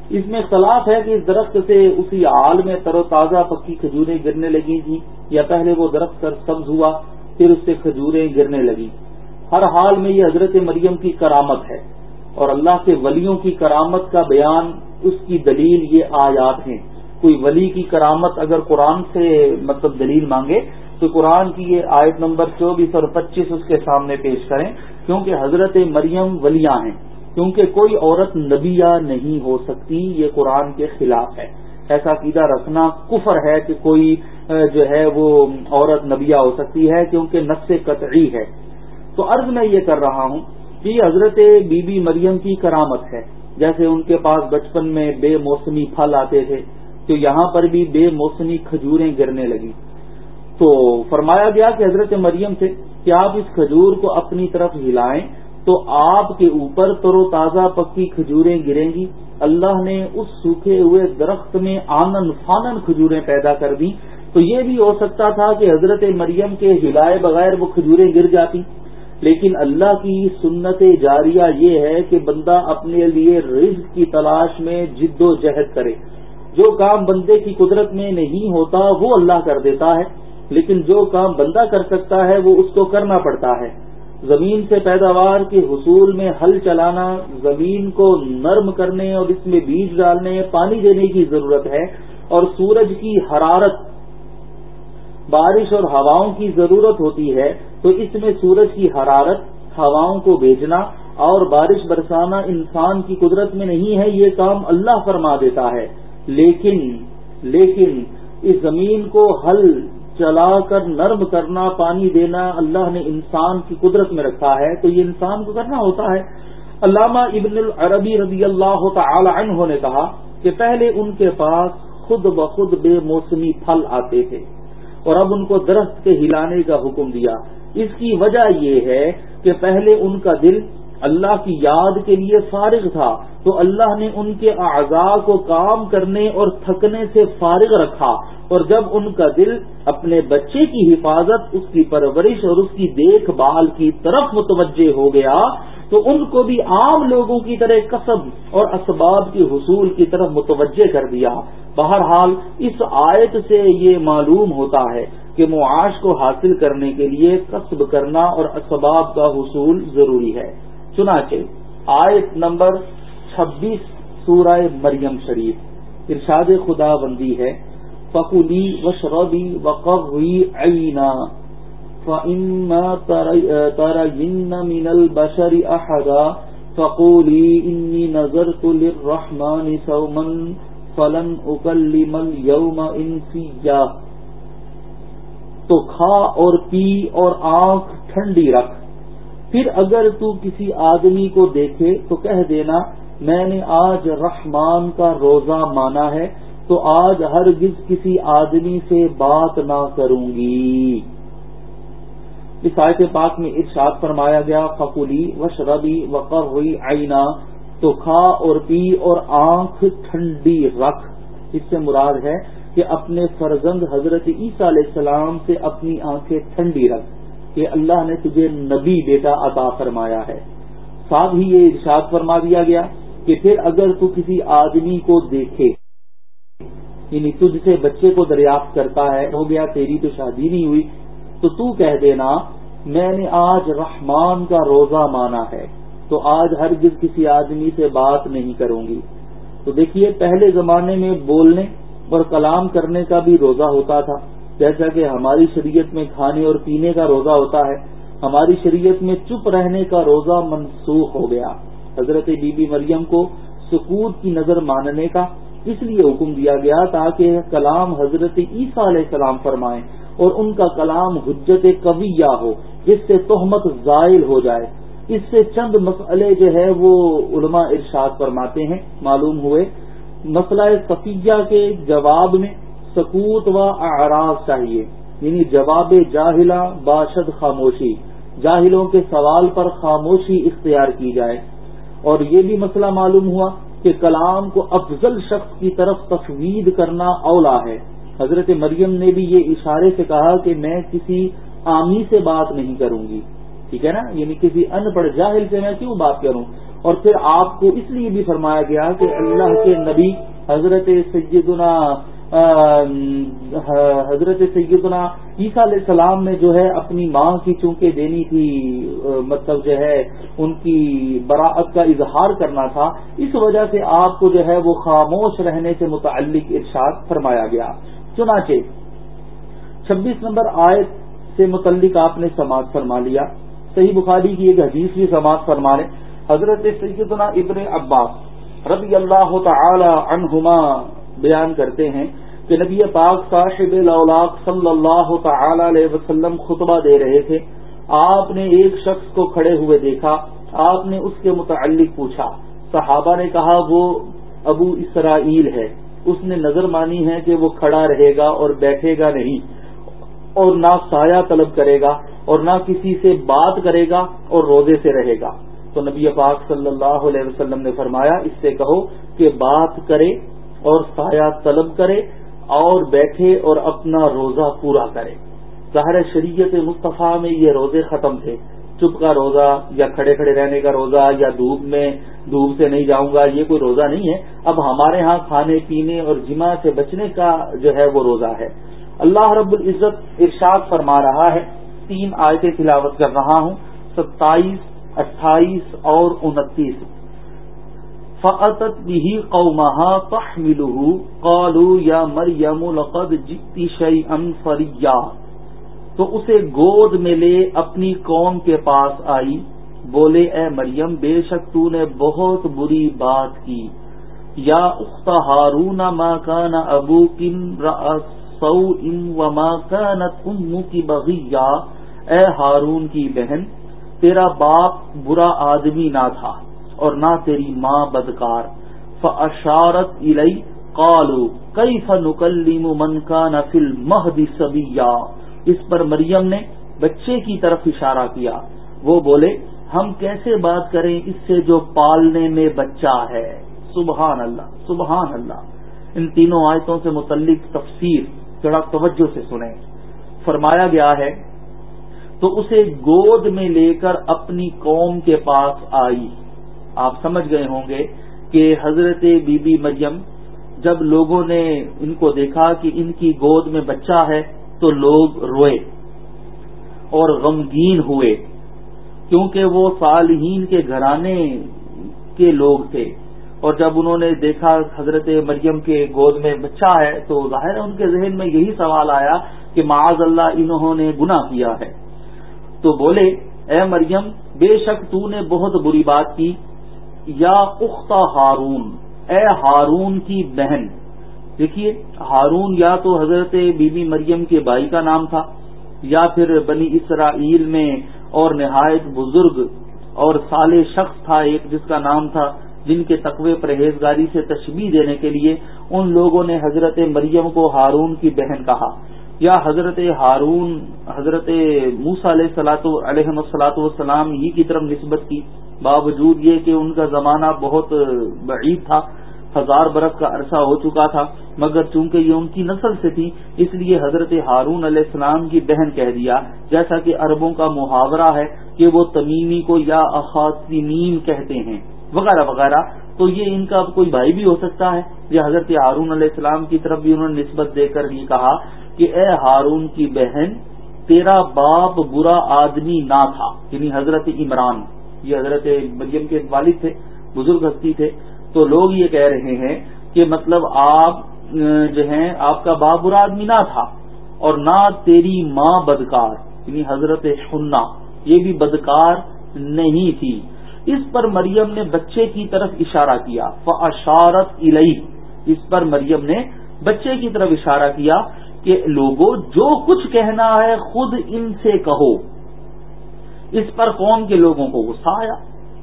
اس میں اختلاف ہے کہ اس درخت سے اسی حال میں تر و تازہ پکی کھجوریں گرنے لگی تھی یا پہلے وہ درخت سر سبز ہوا۔ پھر اس سے کھجوریں گرنے لگی ہر حال میں یہ حضرت مریم کی کرامت ہے اور اللہ کے ولیوں کی کرامت کا بیان، اس کی دلیل یہ آیات ہیں۔ کوئی ولی کی کرامت اگر قرآن سے مطلب دلیل مانگے، تو قرآن کی یہ آیت نمبر چوبیس اور پچیس اس کے سامنے پیش کریں۔ کیونکہ حضرت مریم ولیاں ہیں، کیونکہ کوئی عورت نبیہ نہیں ہو سکتی، یہ قرآن کے خلاف ہے۔ ایسا عقیدہ رکھنا کفر ہے کہ کوئی جو ہے وہ عورت نبیہ ہو سکتی ہے کیونکہ نقص قطعی ہے۔ تو عرض میں یہ کر رہا ہوں کہ حضرت بی بی مریم کی کرامت ہے۔ جیسے ان کے پاس بچپن میں بے موسمی پھل آتے تھے، تو یہاں پر بھی بے موسمی کھجوریں گرنے لگی۔ تو فرمایا گیا کہ حضرت مریم سے کہ آپ اس کھجور کو اپنی طرف ہلائیں تو آپ کے اوپر تر و تازہ پکی کھجوریں گریں گی۔ اللہ نے اس سوکھے ہوئے درخت میں آنن فانن کھجوریں پیدا کر دی تو یہ بھی ہو سکتا تھا کہ حضرت مریم کے ہلائے بغیر وہ کھجوریں گر جاتی۔ لیکن اللہ کی سنت جاریہ یہ ہے کہ بندہ اپنے لیے رزق کی تلاش میں جد و جہد کرے۔ جو کام بندے کی قدرت میں نہیں ہوتا وہ اللہ کر دیتا ہے، لیکن جو کام بندہ کر سکتا ہے وہ اس کو کرنا پڑتا ہے۔ زمین سے پیداوار کے حصول میں ہل چلانا، زمین کو نرم کرنے اور اس میں بیج ڈالنے، پانی دینے کی ضرورت ہے اور سورج کی حرارت بارش اور ہواؤں کی ضرورت ہوتی ہے، تو اس میں سورج کی حرارت، ہواؤں کو بھیجنا اور بارش برسانا انسان کی قدرت میں نہیں ہے، یہ کام اللہ فرما دیتا ہے۔ لیکن لیکن اس زمین کو ہل، چلا کر نرم کرنا، پانی دینا اللہ نے انسان کی قدرت میں رکھا ہے، تو یہ انسان کو کرنا ہوتا ہے۔ علامہ ابن العربی رضی اللہ تعالی عنہ نے کہا کہ پہلے ان کے پاس خود بخود بے موسمی پھل آتے تھے۔ اور اب ان کو درخت کے ہلانے کا حکم دیا۔ اس کی وجہ یہ ہے کہ پہلے ان کا دل اللہ کی یاد کے لیے فارغ تھا، تو اللہ نے ان کے اعضاء کو کام کرنے اور تھکنے سے فارغ رکھا۔ اور جب ان کا دل اپنے بچے کی حفاظت، اس کی پرورش اور اس کی دیکھ بھال کی طرف متوجہ ہو گیا تو ان کو بھی عام لوگوں کی طرح کسب اور اسباب کے حصول کی طرف متوجہ کر دیا۔ بہرحال اس آیت سے یہ معلوم ہوتا ہے کہ معاش کو حاصل کرنے کے لیے کسب کرنا اور اسباب کا حصول ضروری ہے۔ چنانچہ آیت نمبر چھبیس سورہ مریم شریف۔ ارشاد خدا بندی ہے فکولی و شربی وقوی اینا فإما ترين من البشر أحدا فقولي إني نظرت للرحمن سوما فلن أكلم اليوم إنسيا۔ تو کھا اور پی اور آنکھ ٹھنڈی رکھ۔ پھر اگر تو کسی آدمی کو دیکھے تو کہہ دینا، میں نے آج رحمان کا روزہ مانا ہے، تو آج ہرگز کسی آدمی سے بات نہ کروں گی۔ اس آیت پاک میں ارشاد فرمایا گیا فکولی و شربی وقر ہوئی آئینہ تو کھا اور پی اور آنکھ ٹھنڈی رکھ۔ اس سے مراد ہے کہ اپنے فرزند حضرت عیسیٰ علیہ السلام سے اپنی آنکھیں ٹھنڈی رکھ، کہ اللہ نے تجھے نبی بیٹا عطا فرمایا ہے۔ ساتھ ہی یہ ارشاد فرما دیا گیا کہ پھر اگر تو کسی آدمی کو دیکھے یعنی تجھ سے بچے کو دریافت کرتا ہے، ہو گیا تیری تو شادی نہیں ہوئی تو تو کہہ دینا، میں نے آج رحمان کا روزہ مانا ہے، تو آج ہرگز کسی آدمی سے بات نہیں کروں گی۔ تو دیکھیے، پہلے زمانے میں بولنے اور کلام کرنے کا بھی روزہ ہوتا تھا۔ جیسا کہ ہماری شریعت میں کھانے اور پینے کا روزہ ہوتا ہے، ہماری شریعت میں چپ رہنے کا روزہ منسوخ ہو گیا۔ حضرت بی بی مریم کو سکوت کی نظر ماننے کا اس لیے حکم دیا گیا تاکہ کلام حضرت عیسیٰ علیہ السلام فرمائیں۔ اور ان کا کلام حجت قویہ ہو، جس سے تہمت زائل ہو جائے۔ اس سے چند مسئلے جو ہے وہ علماء ارشاد فرماتے ہیں، معلوم ہوئے۔ مسئلہ صفیہ کے جواب میں سکوت و اعراض چاہیے یعنی جواب جاہلہ باشد خاموشی، جاہلوں کے سوال پر خاموشی اختیار کی جائے۔ اور یہ بھی مسئلہ معلوم ہوا کہ کلام کو افضل شخص کی طرف تفوید کرنا اولا ہے۔ حضرت مریم نے بھی یہ اشارے سے کہا کہ میں کسی عامی سے بات نہیں کروں گی۔ ٹھیک ہے نا؟ یعنی کسی ان پڑھ جاہل سے میں کیوں بات کروں؟ اور پھر آپ کو اس لیے بھی فرمایا گیا کہ اللہ کے نبی حضرت سیدنا حضرت سیدنا عیسیٰ علیہ السلام نے جو ہے اپنی ماں کی چونکہ دینی تھی مطلب جو ہے ان کی براعت کا اظہار کرنا تھا۔ اس وجہ سے آپ کو جو ہے وہ خاموش رہنے سے متعلق ارشاد فرمایا گیا۔ چنانچہ چھبیس نمبر آیت سے متعلق آپ نے سماعت فرما لیا۔ صحیح بخاری کی ایک حدیث بھی سماعت فرما رہے حضرت سیدنا ابن عباس رضی اللہ تعالی عنہما بیان کرتے ہیں کہ نبی پاک صاحب صلی اللہ تعالی علیہ وسلم خطبہ دے رہے تھے۔ آپ نے ایک شخص کو کھڑے ہوئے دیکھا، آپ نے اس کے متعلق پوچھا۔ صحابہ نے کہا، وہ ابو اسرائیل ہے۔ اس نے نظر مانی ہے کہ وہ کھڑا رہے گا اور بیٹھے گا نہیں، اور نہ سایہ طلب کرے گا، اور نہ کسی سے بات کرے گا اور روزے سے رہے گا۔ تو نبی پاک صلی اللہ علیہ وسلم نے فرمایا، اس سے کہو کہ بات کرے اور سایہ طلب کرے اور بیٹھے اور اپنا روزہ پورا کرے۔ ظاہر شریعت مصطفیٰ میں یہ روزے ختم تھے۔ چپ کا روزہ یا کھڑے کھڑے رہنے کا روزہ یا دھوپ میں دھوپ سے نہیں جاؤں گا، یہ کوئی روزہ نہیں ہے۔ اب ہمارے ہاں کھانے پینے اور جمع سے بچنے کا جو ہے وہ روزہ ہے۔ اللہ رب العزت ارشاد فرما رہا ہے۔ تین آیتیں تلاوت کر رہا ہوں۔ ستائیس، اٹھائیس اور انتیس۔ فعتت بھی قومہ تحملہ قالو یا مریم لقد جئتی شیئا فریا تو اسے گود میں لے اپنی قوم کے پاس آئی۔ بولے، اے مریم، بے شک تو نے بہت بری بات کی۔ یا اخت ہارون ما کان ابو کن سو ان و ماں کانت ام کی بغیا اے ہارون کی بہن، تیرا باپ برا آدمی نہ تھا اور نہ تیری ماں بدکار۔ فاشارت الی قالو کئی فنکلیم من کا نفل مہدی سبیا اس پر مریم نے بچے کی طرف اشارہ کیا۔ وہ بولے، ہم کیسے بات کریں اس سے جو پالنے میں بچہ ہے؟ سبحان اللہ سبحان اللہ۔ ان تینوں آیتوں سے متعلق تفسیر، ذرا توجہ سے سنیں۔ فرمایا گیا ہے، تو اسے گود میں لے کر اپنی قوم کے پاس آئی۔ آپ سمجھ گئے ہوں گے کہ حضرت بی بی مریم، جب لوگوں نے ان کو دیکھا کہ ان کی گود میں بچہ ہے تو لوگ روئے اور غمگین ہوئے کیونکہ وہ صالحین کے گھرانے کے لوگ تھے۔ اور جب انہوں نے دیکھا حضرت مریم کے گود میں بچہ ہے تو ظاہر ان کے ذہن میں یہی سوال آیا کہ معاذ اللہ انہوں نے گناہ کیا ہے۔ تو بولے، اے مریم، بے شک تو نے بہت بری بات کی۔ یا اختہ ہارون، اے ہارون کی بہن دیکھیے، ہارون یا تو حضرت بی بی مریم کے بھائی کا نام تھا، یا پھر بنی اسرائیل میں اور نہایت بزرگ اور سال شخص تھا ایک جس کا نام تھا، جن کے تقوی پرہیزگاری سے تشبیح دینے کے لیے ان لوگوں نے حضرت مریم کو ہارون کی بہن کہا۔ یا حضرت ہارون، حضرت موسا علیہ سلاۃ علیہ السلاۃ والسلام ہی کی طرف نسبت کی، باوجود یہ کہ ان کا زمانہ بہت بعید تھا۔ ہزار برس کا عرصہ ہو چکا تھا، مگر چونکہ یہ ان کی نسل سے تھی، اس لیے حضرت ہارون علیہ السلام کی بہن کہہ دیا، جیسا کہ عربوں کا محاورہ ہے کہ وہ تمیمی کو یا اخاطین کہتے ہیں، وغیرہ وغیرہ۔ تو یہ ان کا کوئی بھائی بھی ہو سکتا ہے؟ یا حضرت ہارون علیہ السلام کی طرف بھی انہوں نے نسبت دے کر یہ کہا کہ اے ہارون کی بہن، تیرا باپ برا آدمی نہ تھا یعنی حضرت عمران۔ یہ حضرت مریم کے والد تھے، بزرگ ہستی تھے۔ تو لوگ یہ کہہ رہے ہیں کہ مطلب آپ جو ہیں، آپ کا باپ برا آدمی نہ تھا اور نہ تیری ماں بدکار یعنی حضرت سننا یہ بھی بدکار نہیں تھی۔ اس پر مریم نے بچے کی طرف اشارہ کیا فاشارت الئی اس پر مریم نے بچے کی طرف اشارہ کیا کہ لوگوں جو کچھ کہنا ہے خود ان سے کہو۔ اس پر قوم کے لوگوں کو غصہ آیا۔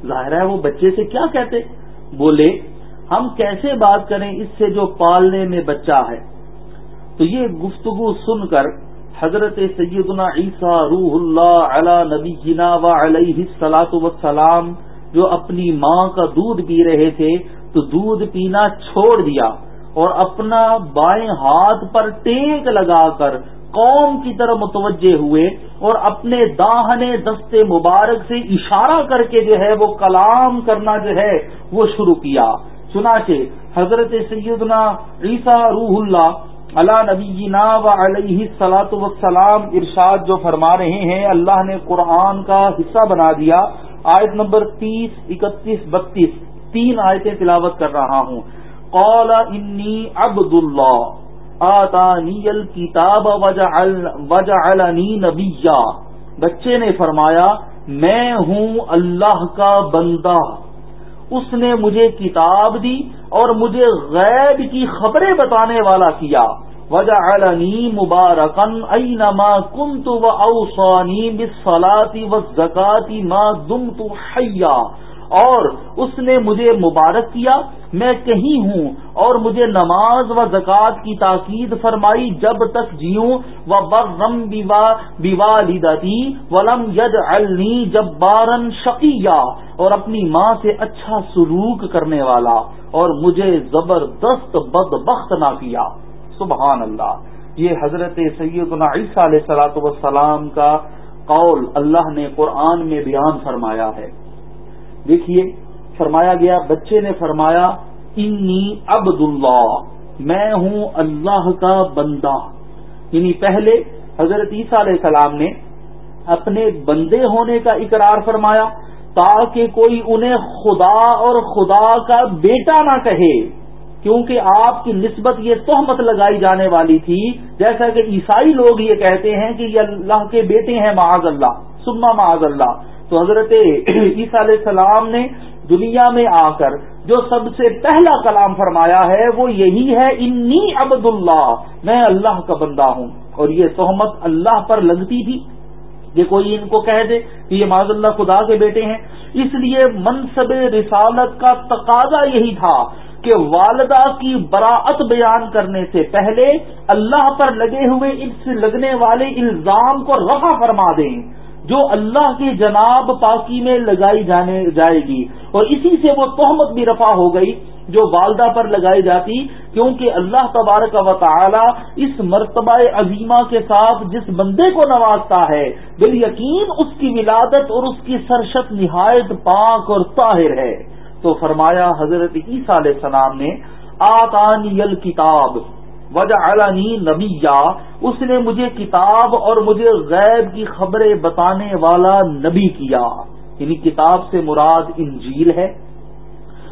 ظاہر ہے وہ بچے سے کیا کہتے؟ بولے، ہم کیسے بات کریں اس سے جو پالنے میں بچہ ہے؟ تو یہ گفتگو سن کر حضرت سیدنا عیسیٰ روح اللہ علی نبی جنا و علیہ سلاۃ وسلام جو اپنی ماں کا دودھ پی رہے تھے، تو دودھ پینا چھوڑ دیا اور اپنا بائیں ہاتھ پر ٹیک لگا کر قوم کی طرح متوجہ ہوئے اور اپنے داہنے دستے مبارک سے اشارہ کر کے جو ہے وہ کلام کرنا جو ہے وہ شروع کیا۔ چنانچہ حضرت سیدنا عیسیٰ روح اللہ اللہ نبی و علیہ سلاۃ وسلام ارشاد جو فرما رہے ہیں، اللہ نے قرآن کا حصہ بنا دیا۔ آیت نمبر تیس، اکتیس، بتیس، تین آیتیں تلاوت کر رہا ہوں۔ قال انی عبد اللہ آتانی الکتاب وجعلنی نبیا۔ بچے نے فرمایا، میں ہوں اللہ کا بندہ۔ اس نے مجھے کتاب دی اور مجھے غیب کی خبریں بتانے والا کیا۔ وجعلنی مبارکن اینما کنت و اوصانی بالصلاة والزکاة ما دمت حیا۔ اور اس نے مجھے مبارک کیا، میں کہیں ہوں، اور مجھے نماز و زکوٰۃ کی تاکید فرمائی، جب تک جیوں و برم بیوالی ولم ید النی جب بارن شقیہ اور اپنی ماں سے اچھا سلوک کرنے والا، اور مجھے زبردست بد بخت نہ کیا۔ سبحان اللہ۔ یہ حضرت سیدنا عیسیٰ علیہ سلاۃ وسلام کا قول اللہ نے قرآن میں بیان فرمایا ہے۔ دیکھیے، فرمایا گیا، بچے نے فرمایا، انی عبد اللہ میں ہوں اللہ کا بندہ. یعنی پہلے حضرت عیسیٰ علیہ السلام نے اپنے بندے ہونے کا اقرار فرمایا، تاکہ کوئی انہیں خدا اور خدا کا بیٹا نہ کہے، کیونکہ آپ کی نسبت یہ تہمت لگائی جانے والی تھی۔ جیسا کہ عیسائی لوگ یہ کہتے ہیں کہ یہ اللہ کے بیٹے ہیں، معاذ اللہ سما معاذ اللہ۔ تو حضرت عیسیٰ علیہ السلام نے دنیا میں آ کر جو سب سے پہلا کلام فرمایا ہے وہ یہی ہے، انی عبد اللہ میں اللہ کا بندہ ہوں۔ اور یہ تہمت اللہ پر لگتی تھی کہ کوئی ان کو کہہ دے کہ یہ معذ اللہ خدا کے بیٹے ہیں۔ اس لیے منصب رسالت کا تقاضا یہی تھا کہ والدہ کی براعت بیان کرنے سے پہلے اللہ پر لگے ہوئے اس لگنے والے الزام کو رفع فرما دیں۔ جو اللہ کے جناب پاکی میں لگائی جانے جائے گی۔ اور اسی سے وہ تہمت بھی رفع ہو گئی جو والدہ پر لگائی جاتی، کیونکہ اللہ تبارک و تعالی اس مرتبہ عظیمہ کے ساتھ جس بندے کو نوازتا ہے، بال یقین اس کی ولادت اور اس کی سرشت نہایت پاک اور طاہر ہے۔ تو فرمایا حضرت عیسیٰ علیہ السلام نے، آتانی الکتاب۔ وجہ علانی نبیا اس نے مجھے کتاب اور مجھے غیب کی خبریں بتانے والا نبی کیا۔ یعنی کتاب سے مراد انجیل ہے۔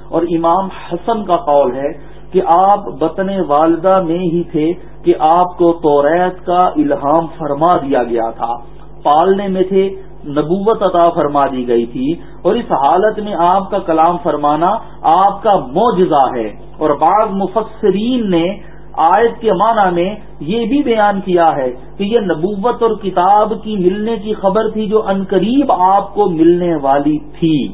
اور امام حسن کا قول ہے کہ آپ بطن والدہ میں ہی تھے کہ آپ کو توریت کا الہام فرما دیا گیا تھا۔ پالنے میں تھے، نبوت عطا فرما دی گئی تھی۔ اور اس حالت میں آپ کا کلام فرمانا آپ کا معجزہ ہے۔ اور بعض مفسرین نے آیت کے معنی میں یہ بھی بیان کیا ہے کہ یہ نبوت اور کتاب کی ملنے کی خبر تھی جو انقریب آپ کو ملنے والی تھی۔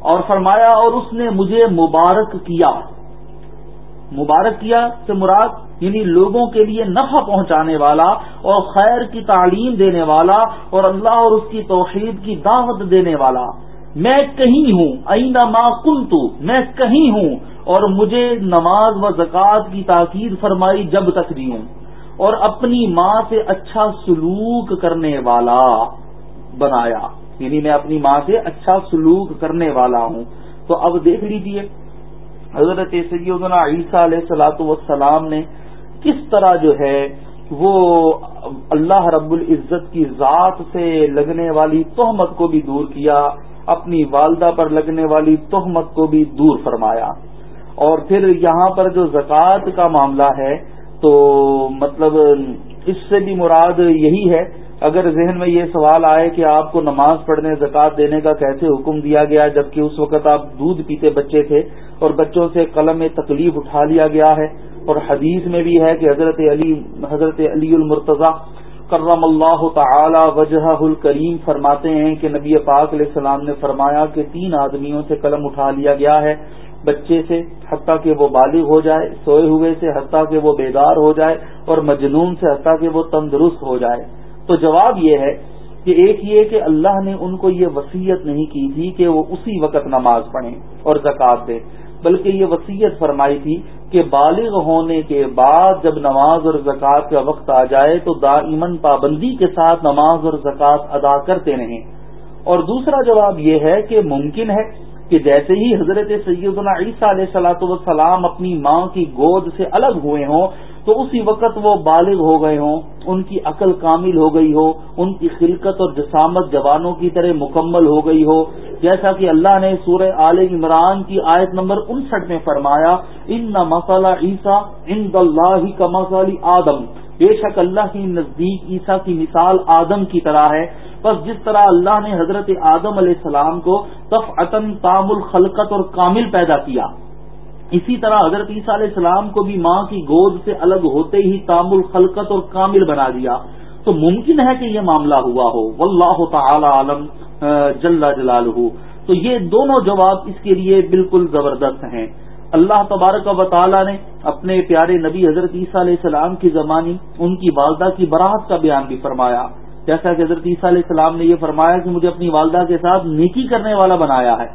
اور فرمایا اور اس نے مجھے مبارک کیا۔ مبارک کیا سے مراد یعنی لوگوں کے لیے نفع پہنچانے والا اور خیر کی تعلیم دینے والا اور اللہ اور اس کی توحید کی دعوت دینے والا۔ میں کہیں ہوں این ما کن میں کہیں ہوں، اور مجھے نماز و زکوٰۃ کی تاکید فرمائی جب تک دی ہوں، اور اپنی ماں سے اچھا سلوک کرنے والا بنایا۔ یعنی میں اپنی ماں سے اچھا سلوک کرنے والا ہوں۔ تو اب دیکھ لیجیے، حضرت سیدنا عیسیٰ علیہ سلاۃ والسلام نے کس طرح جو ہے وہ اللہ رب العزت کی ذات سے لگنے والی تہمت کو بھی دور کیا۔ اپنی والدہ پر لگنے والی تہمت کو بھی دور فرمایا۔ اور پھر یہاں پر جو زکوٰۃ کا معاملہ ہے تو مطلب اس سے بھی مراد یہی ہے، اگر ذہن میں یہ سوال آئے کہ آپ کو نماز پڑھنے زکات دینے کا کیسے حکم دیا گیا، جبکہ اس وقت آپ دودھ پیتے بچے تھے اور بچوں سے قلم میں تکلیف اٹھا لیا گیا ہے، اور حدیث میں بھی ہے کہ حضرت علی حضرت علی المرتضی کرم اللہ تعالی وجہ الکریم فرماتے ہیں کہ نبی پاک علیہ السلام نے فرمایا کہ تین آدمیوں سے قلم اٹھا لیا گیا ہے۔ بچے سے حتیٰ کہ وہ بالغ ہو جائے، سوئے ہوئے سے حتیٰ کہ وہ بیدار ہو جائے اور مجنون سے حتیٰ کہ وہ تندرست ہو جائے۔ تو جواب یہ ہے کہ ایک یہ کہ اللہ نے ان کو یہ وسیعت نہیں کی تھی کہ وہ اسی وقت نماز پڑھیں اور زکوٰۃ دیں۔ بلکہ یہ وصیت فرمائی تھی کہ بالغ ہونے کے بعد جب نماز اور زکوٰۃ کا وقت آ جائے تو دائمن پابندی کے ساتھ نماز اور زکوٰۃ ادا کرتے رہیں۔ اور دوسرا جواب یہ ہے کہ ممکن ہے کہ جیسے ہی حضرت سیدنا عیسیٰ علیہ صلاۃ وسلام اپنی ماں کی گود سے الگ ہوئے ہوں تو اسی وقت وہ بالغ ہو گئے ہوں، ان کی عقل کامل ہو گئی ہو، ان کی خلقت اور جسامت جوانوں کی طرح مکمل ہو گئی ہو۔ جیسا کہ اللہ نے سورہ عال عمران کی آیت نمبر انسٹھ میں فرمایا، ان نہ مسالہ عیسیٰ ان اللہ کا مسالی آدم. بے شک اللہ کی نزدیک عیسیٰ کی مثال آدم کی طرح ہے۔ بس جس طرح اللہ نے حضرت آدم علیہ السلام کو تف تام الخلقت اور کامل پیدا کیا۔ اسی طرح حضرت عیسیٰ علیہ السلام کو بھی ماں کی گود سے الگ ہوتے ہی تام الخلقت اور کامل بنا دیا۔ تو ممکن ہے کہ یہ معاملہ ہوا ہو۔ واللہ تعالی عالم جل جلال تو یہ دونوں جواب اس کے لیے بالکل زبردست ہیں۔ اللہ تبارک و تعالیٰ نے اپنے پیارے نبی حضرت عیسیٰ علیہ السلام کی زمانی، ان کی والدہ کی براہت کا بیان بھی فرمایا۔ جیسا کہ حضرت عیسیٰ علیہ السلام نے یہ فرمایا کہ مجھے اپنی والدہ کے ساتھ نیکی کرنے والا بنایا ہے۔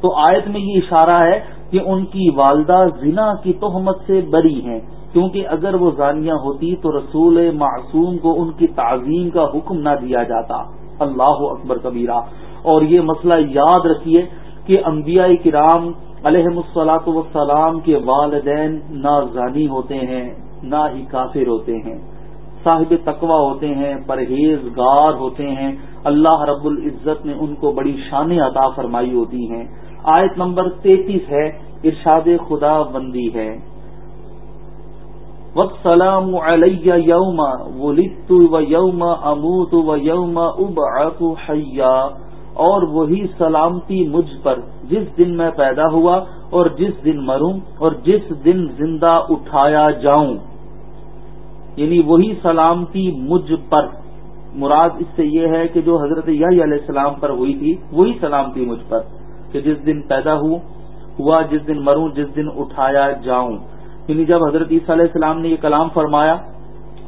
تو آیت میں یہ اشارہ ہے کہ ان کی والدہ زنا کی تہمت سے بری ہیں۔ کیونکہ اگر وہ زانیہ ہوتی تو رسول معصوم کو ان کی تعظیم کا حکم نہ دیا جاتا۔ اللہ اکبر کبیرہ۔ اور یہ مسئلہ یاد رکھیے کہ انبیاء کرام علیہ السلاط وسلام کے والدین نہ زانی ہوتے ہیں، نہ ہی کافر ہوتے ہیں۔ صاحب تقوا ہوتے ہیں، پرہیزگار ہوتے ہیں۔ اللہ رب العزت نے ان کو بڑی شان عطا فرمائی ہوتی ہیں۔ آیت نمبر تینتیس ہے، ارشاد خدا بندی ہے۔ وسلام علیہ یوم ولدت و یوم اموت و یوم اب حیا اور وہی سلامتی مجھ پر، جس دن میں پیدا ہوا اور جس دن مروں اور جس دن زندہ اٹھایا جاؤں۔ یعنی وہی سلامتی مجھ پر۔ مراد اس سے یہ ہے کہ جو حضرت یحییٰ علیہ السلام پر ہوئی تھی، وہی سلامتی مجھ پر۔ کہ جس دن پیدا ہوں، ہوا جس دن مروں، جس دن اٹھایا جاؤں۔ یعنی جب حضرت عیسیٰ علیہ السلام نے یہ کلام فرمایا،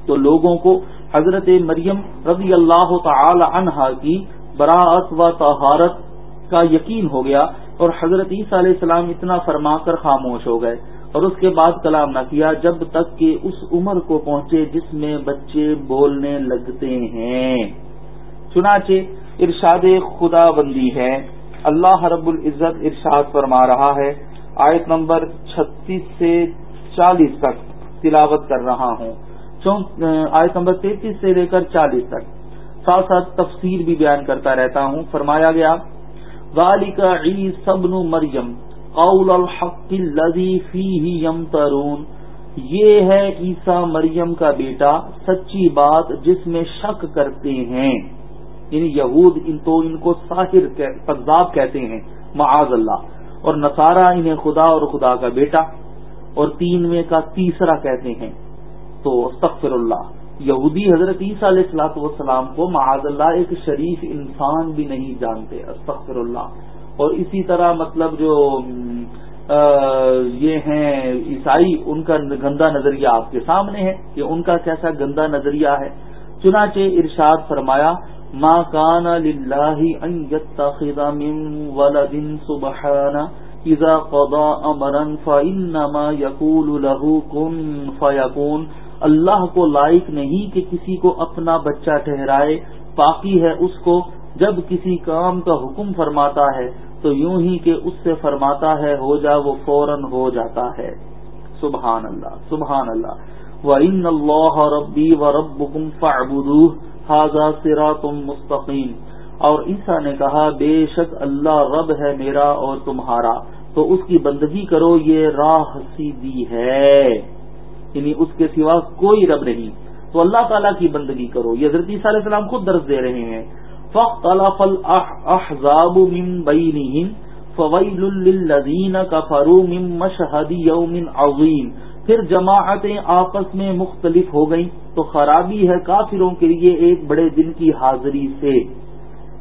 تو لوگوں کو حضرت مریم رضی اللہ تعالی عنہا کی براعت و طہارت کا یقین ہو گیا اور حضرت عیسیٰ علیہ السلام اتنا فرما کر خاموش ہو گئے اور اس کے بعد کلام نہ کیا جب تک کہ اس عمر کو پہنچے جس میں بچے بولنے لگتے ہیں۔ چنانچہ ارشاد خدا بندی ہے۔ اللہ رب العزت ارشاد فرما رہا ہے۔ آیت نمبر چھتیس سے چالیس تک تلاوت کر رہا ہوں۔ آیت نمبر تینتیس سے لے کر چالیس تک۔ ساتھ ساتھ تفسیر بھی بیان کرتا رہتا ہوں۔ فرمایا گیا غالک عی سبن مریم، قول الحق الذي فيه يمترون یہ ہے عیسا مریم کا بیٹا، سچی بات جس میں شک کرتے ہیں۔ یعنی یہود ان تو ان کو ساحر قذاب کہتے ہیں، معاذ اللہ۔ اور نصارہ انہیں خدا اور خدا کا بیٹا اور تینویں کا تیسرا کہتے ہیں۔ تو استغفر اللہ۔ یہودی حضرت عیسیٰ علیہ السلاط والسلام کو معاذ اللہ ایک شریف انسان بھی نہیں جانتے، استغفر اللہ۔ اور اسی طرح مطلب جو یہ ہیں عیسائی، ان کا گندا نظریہ آپ کے سامنے ہے کہ ان کا کیسا گندا نظریہ ہے۔ چنانچہ ارشاد فرمایا ما کان ان يتخذ من ولد سبحانه. اذا قضى امرا فانما يقول له كن فيكون. اللہ کو لائق نہیں کہ کسی کو اپنا بچہ ٹھہرائے، باقی ہے اس کو۔ جب کسی کام کا حکم فرماتا ہے، تو یوں ہی کہ اس سے فرماتا ہے، ہو جا، وہ فوراً ہو جاتا ہے۔ سبحان اللہ سبحان اللہ۔ و ان اللہ ربی و رب حکم حاضا سرا تم مستقیم۔ اور عیسا نے کہا، بے شک اللہ رب ہے میرا اور تمہارا۔ تو اس کی بندگی کرو، یہ راہ سیدھی ہے۔ یعنی اس کے سوا کوئی رب نہیں۔ تو اللہ تعالیٰ کی بندگی کرو۔ یہ حضرت عیسیٰ علیہ السلام خود درس دے رہے ہیں۔ فخ الاحزاب من بینہم، فویل للذین کفروا من مشہد یوم عظیم۔ پھر جماعتیں آپس میں مختلف ہو گئیں تو خرابی ہے کافروں کے لیے ایک بڑے دن کی حاضری سے۔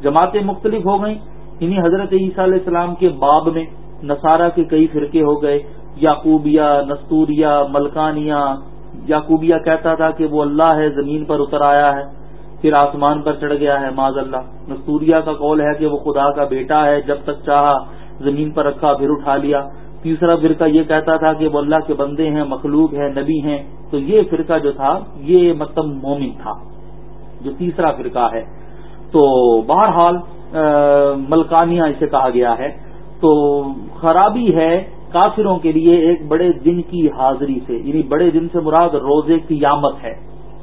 جماعتیں مختلف ہو گئیں، انہیں حضرت عیسیٰ علیہ السلام کے باب میں نصارہ کے کئی فرقے ہو گئے، یعقوبیہ نستوریہ ملکانیہ۔ یعقوبیہ کہتا تھا کہ وہ اللہ ہے، زمین پر اتر آیا ہے، پھر آسمان پر چڑھ گیا ہے معذ اللہ نستوریہ کا قول ہے کہ وہ خدا کا بیٹا ہے، جب تک چاہا زمین پر رکھا، پھر اٹھا لیا۔ تیسرا فرقہ یہ کہتا تھا کہ وہ اللہ کے بندے ہیں، مخلوق ہیں، نبی ہیں۔ تو یہ فرقہ جو تھا، یہ مطلب مومن تھا، جو تیسرا فرقہ ہے۔ تو بہرحال ملکانیہ اسے کہا گیا ہے۔ تو خرابی ہے کافروں کے لیے ایک بڑے دن کی حاضری سے یعنی بڑے دن سے مراد روزے کی یامت ہے۔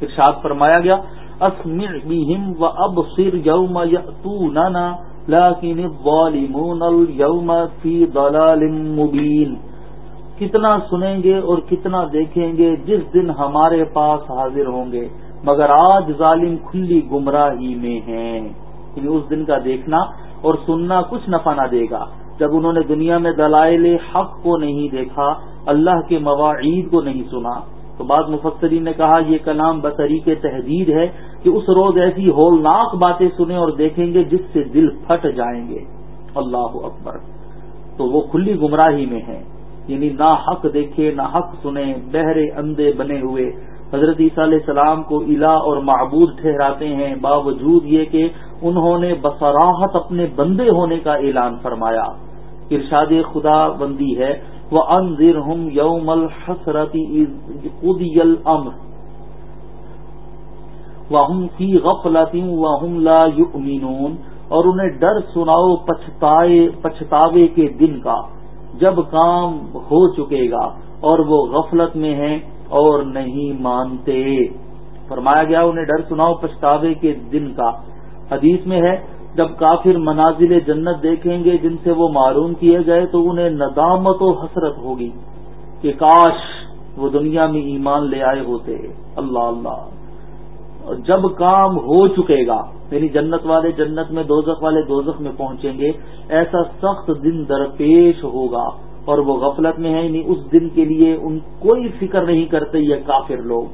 ارشاد فرمایا گیا، اسمع بهم وابصر يوم ياتوننا لكن الظالمون اليوم في ضلال مبين کتنا سنیں گے اور کتنا دیکھیں گے جس دن ہمارے پاس حاضر ہوں گے، مگر آج ظالم کھلی گمراہی میں ہیں۔ یعنی اس دن کا دیکھنا اور سننا کچھ نفع نہ دے گا۔ جب انہوں نے دنیا میں دلائل حق کو نہیں دیکھا، اللہ کے مواعید کو نہیں سنا، تو بعض مفسرین نے کہا، یہ کلام بطریق تحدید ہے۔ کہ اس روز ایسی ہولناک باتیں سنیں اور دیکھیں گے جس سے دل پھٹ جائیں گے۔ اللہ اکبر۔ تو وہ کھلی گمراہی میں ہیں۔ یعنی نہ حق دیکھے، نہ حق سنیں، بہرے اندھے بنے ہوئے۔ حضرت عیسیٰ علیہ السلام کو الہ اور معبود ٹھہراتے ہیں۔ باوجود یہ کہ انہوں نے بصراحت اپنے بندے ہونے کا اعلان فرمایا۔ ارشاد خدا بندی ہے۔ وہ انضر ہم یوم الحسرتی امر وہ کی غفلتی و لا یؤمنون اور انہیں ڈر سناؤ پچھتاوے کے دن کا۔ جب کام ہو چکے گا اور وہ غفلت میں ہیں اور نہیں مانتے۔ فرمایا گیا، انہیں ڈر سناؤ پچھتاوے کے دن کا۔ حدیث میں ہے، جب کافر منازل جنت دیکھیں گے، جن سے وہ معروم کیے گئے تو انہیں ندامت و حسرت ہوگی کہ کاش وہ دنیا میں ایمان لے آئے ہوتے۔ اللہ اللہ۔ جب کام ہو چکے گا یعنی جنت والے جنت میں، دوزخ والے دوزخ میں پہنچیں گے، ایسا سخت دن درپیش ہوگا اور وہ غفلت میں ہے یعنی اس دن کے لیے ان کوئی فکر نہیں کرتے یہ کافر لوگ۔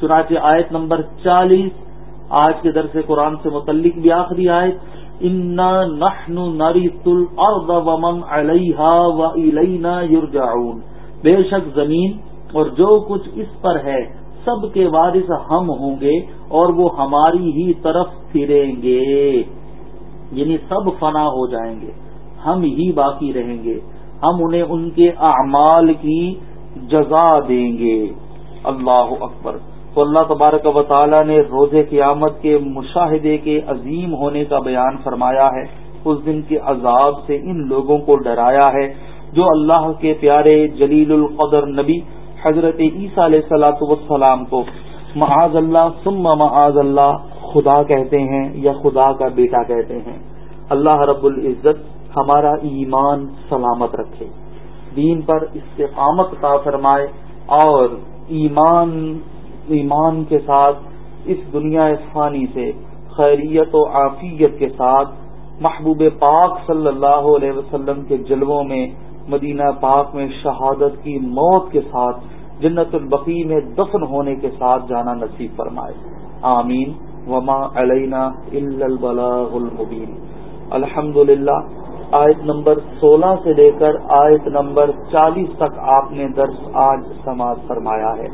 چنانچہ آیت نمبر چالیس، آج کے درس قرآن سے متعلق بھی آخری آیت، انا نحن نریت الارض ومن علیہا وإلینا یرجعون بے شک زمین اور جو کچھ اس پر ہے سب کے وارث ہم ہوں گے اور وہ ہماری ہی طرف پھریں گے۔ یعنی سب فنا ہو جائیں گے۔ ہم ہی باقی رہیں گے۔ ہم انہیں ان کے اعمال کی جزا دیں گے۔ اللہ اکبر۔ تو اللہ تبارک و تعالی نے روز قیامت کے مشاہدے کے عظیم ہونے کا بیان فرمایا ہے۔ اس دن کے عذاب سے ان لوگوں کو ڈرایا ہے۔ جو اللہ کے پیارے جلیل القدر نبی حضرت عیسیٰ علیہ سلاۃ وسلام کو معاذ اللہ ثم معاذ اللہ خدا کہتے ہیں یا خدا کا بیٹا کہتے ہیں۔ اللہ رب العزت ہمارا ایمان سلامت رکھے۔ دین پر استقامت کا فرمائے اور ایمان ایمان کے ساتھ اس دنیا فانی سے، خیریت و عافیت کے ساتھ محبوب پاک صلی اللہ علیہ وسلم کے جلووں میں مدینہ پاک میں شہادت کی موت کے ساتھ جنت البقی میں دفن ہونے کے ساتھ جانا نصیب فرمائے۔ آمین۔ وما علینا البلاغ المبین الحمد للہ آیت نمبر سولہ سے لے کر آیت نمبر چالیس تک آپ نے درس آج سماعت فرمایا ہے۔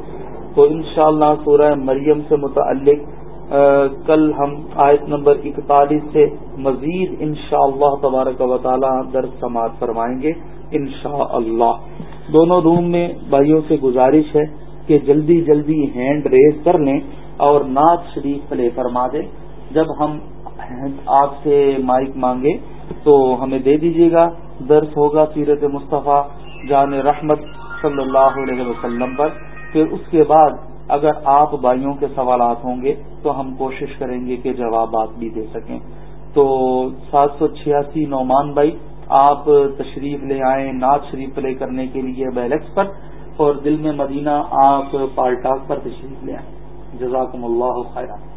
تو انشاءاللہ اللہ سورہ مریم سے متعلق کل ہم آیت نمبر اکتالیس سے مزید انشاءاللہ اللہ تبارک و تعالی درس سماعت فرمائیں گے، انشاءاللہ۔ اللہ دونوں روم میں بھائیوں سے گزارش ہے کہ جلدی جلدی ہینڈ ریز کر لیں اور نعت شریف پلے فرما دیں۔ جب ہم آپ سے مائک مانگے تو ہمیں دے دیجیے گا۔ درس ہوگا سیرت مصطفیٰ، جان رحمت صلی اللہ علیہ وسلم پر۔ پھر اس کے بعد اگر آپ بھائیوں کے سوالات ہوں گے تو ہم کوشش کریں گے کہ جوابات بھی دے سکیں۔ تو سات سو چھیاسی نعمان بھائی، آپ تشریف لے آئیں نعت شریف پلے کرنے کے لیے بیلکس پر اور دل میں مدینہ آپ پالٹاک پر تشریف لے آئیں۔ جزاکم اللہ خیرہ